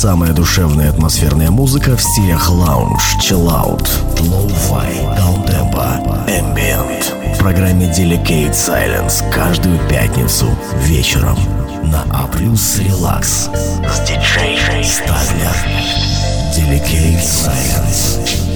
Самая душевная атмосферная музыка в стилях lounge, chillout, lo-fi, downtempo, ambient. В программе Delicate Silence каждую пятницу вечером на A+ Relax с DJ Stadler. Delicate Silence.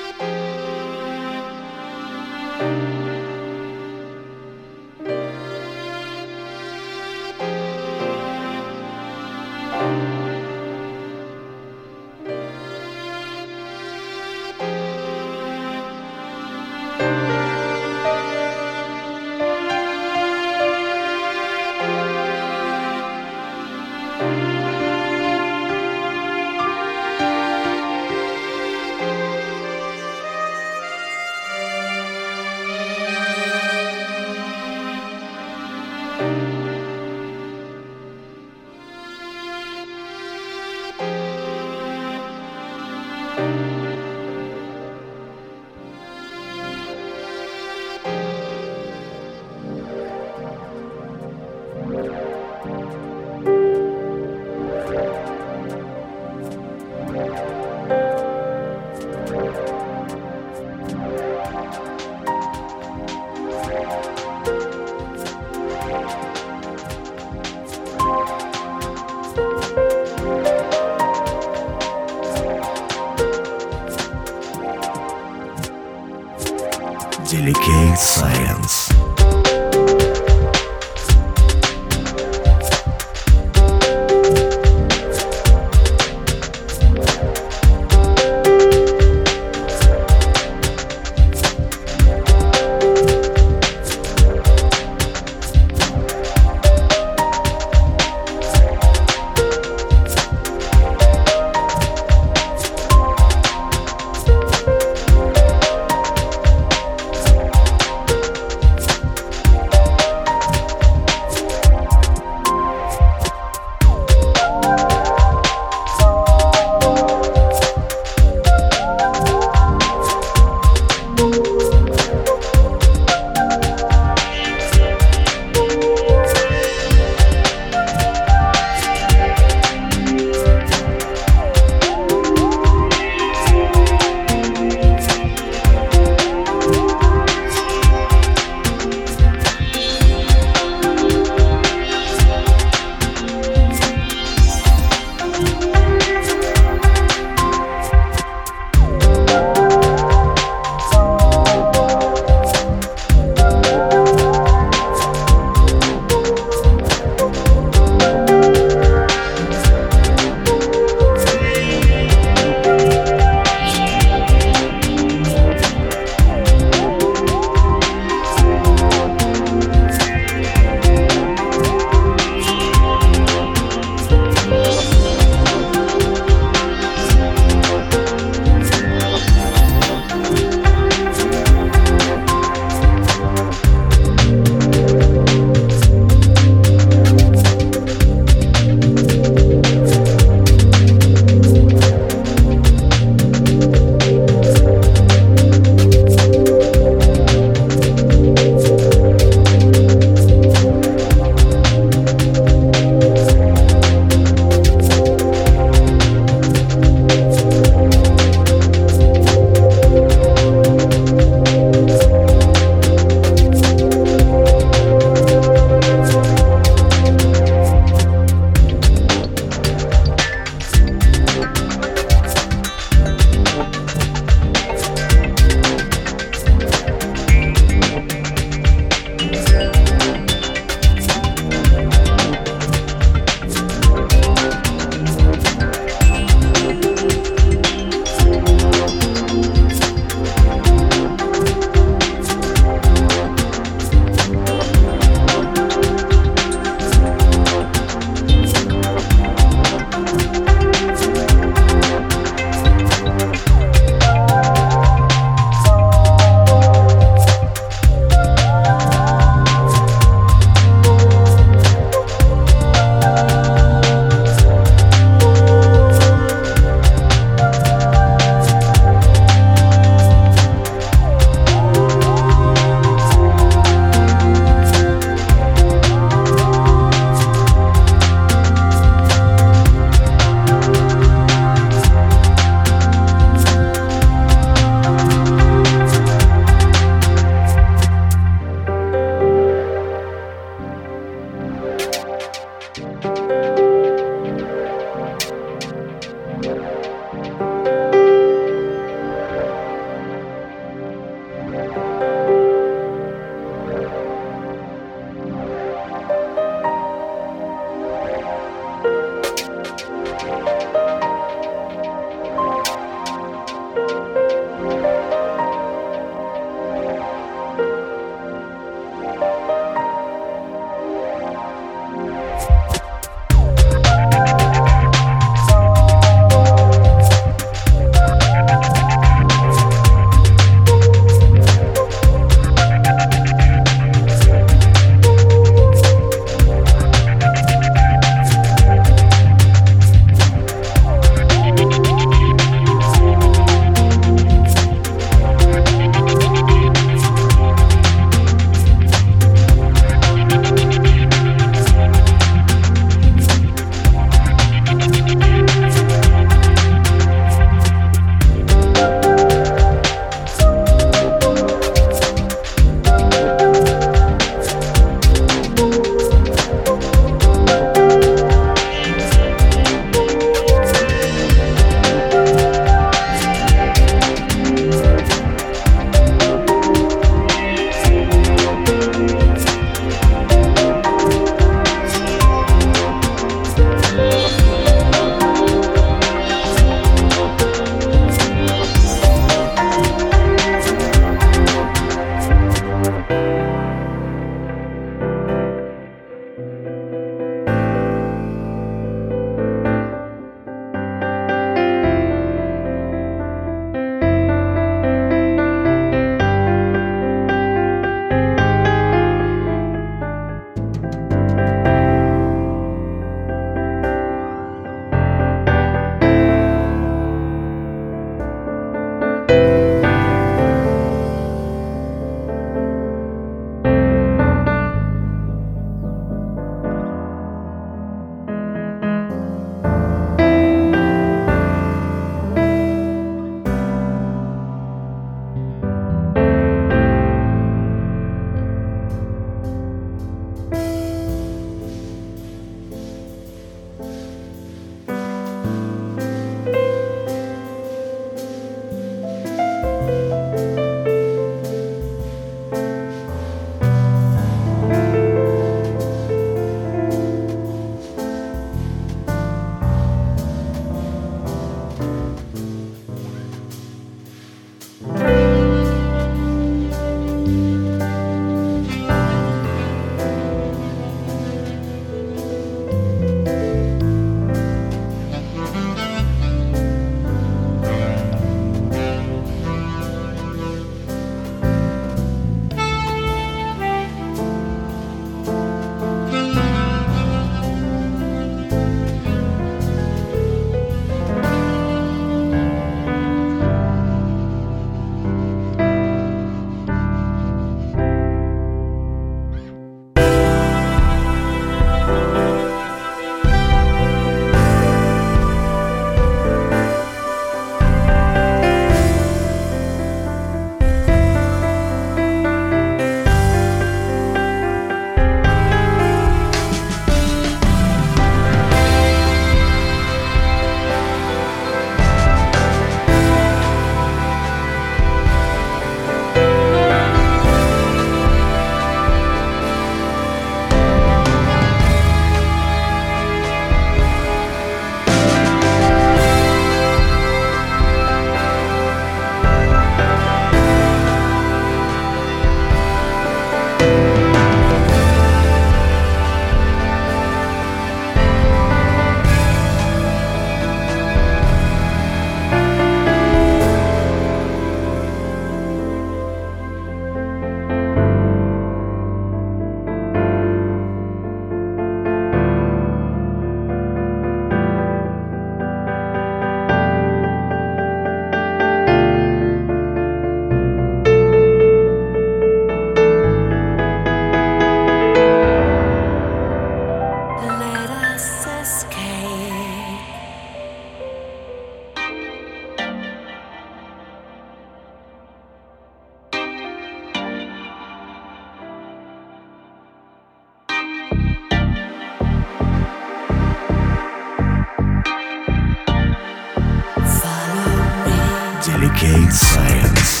Arcade Science.